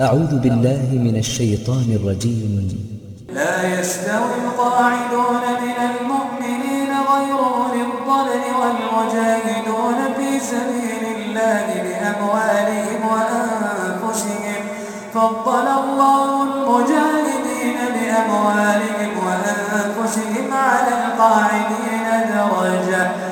أعوذ بالله من الشيطان الرجيم. لا يستوي القاعدون من المؤمنين غير أولي الضلل والمجاهدون في سبيل الله بأموالهم وأنفسهم. فضل الله المجاهدين بأموالهم وأنفسهم على القاعدين درجة.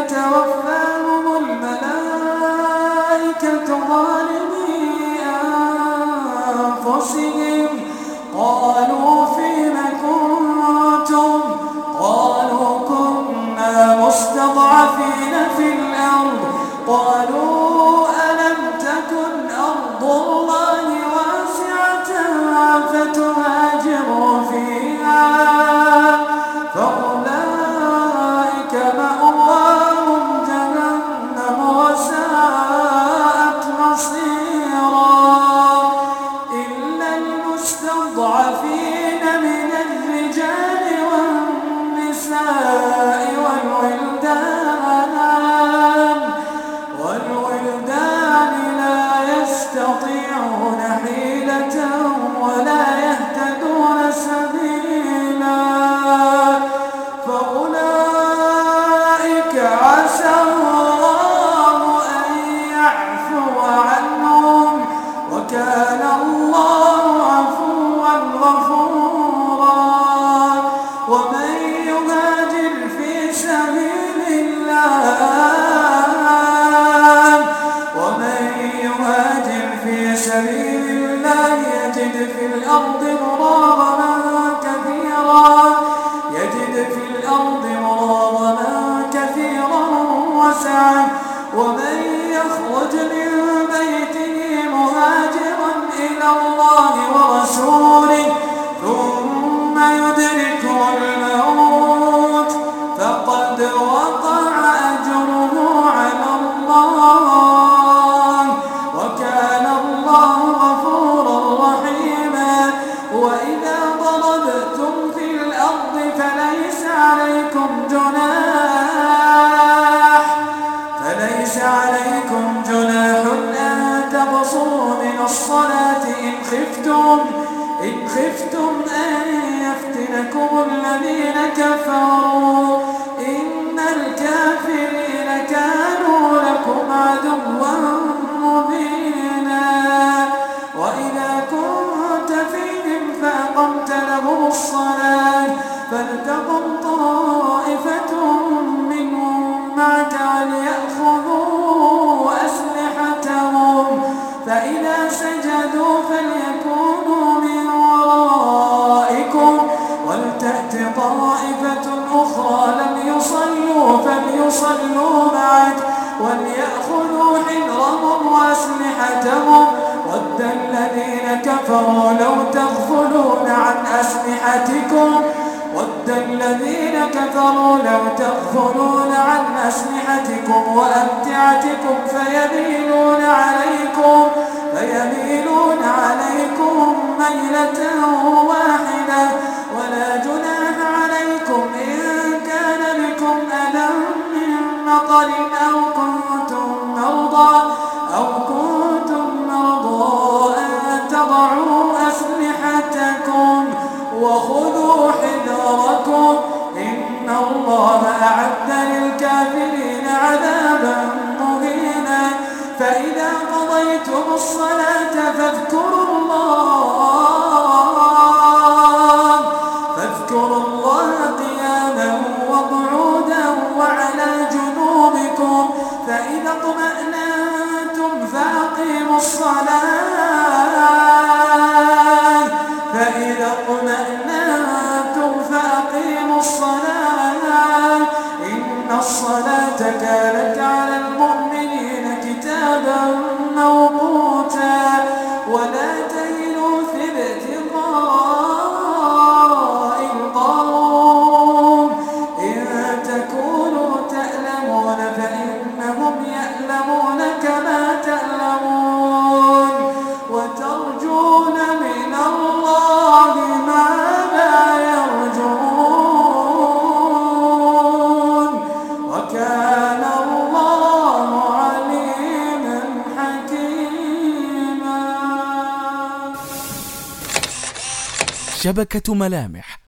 الذين توفاهم الملائكة ظالمي أنفسهم. يستطيعون حيلة ولا يهتدون سبيلا. فأولئك عسى الله أن يعفو عنهم وكان الله عفوا غفورا. ومن سبيل الله يجد في الأرض مراغما كثيرا. يجد في الأرض مراغما كثيرا وسعا. ومن يخرج من بيته مهاجرا إلى الله ورسوله ثم يدركه تقصروا من الصلاة إن خفتم إن خفتم أن يفتنكم الذين كفروا. إن فإذا سجدوا فليكونوا من ورائكم ولتأت طائفة أخرى لم يصلوا فليصلوا معك وليأخذوا حذرهم وأسلحتهم ود الذين كفروا لو تغفلون عن أسلحتكم كفروا لو تغفلون عن أسلحتكم وأمتعتكم فيميلون عليكم فيميلون عليكم ميلة واحدة. الصلاة فاذكروا الله. فاذكروا الله قياما وقعودا وعلى جنوبكم. فإذا اطمأنتم فأقيموا الصلاة. فإذا اطمأنتم فأقيموا الصلاة. إن الصلاة كانت شبكة ملامح.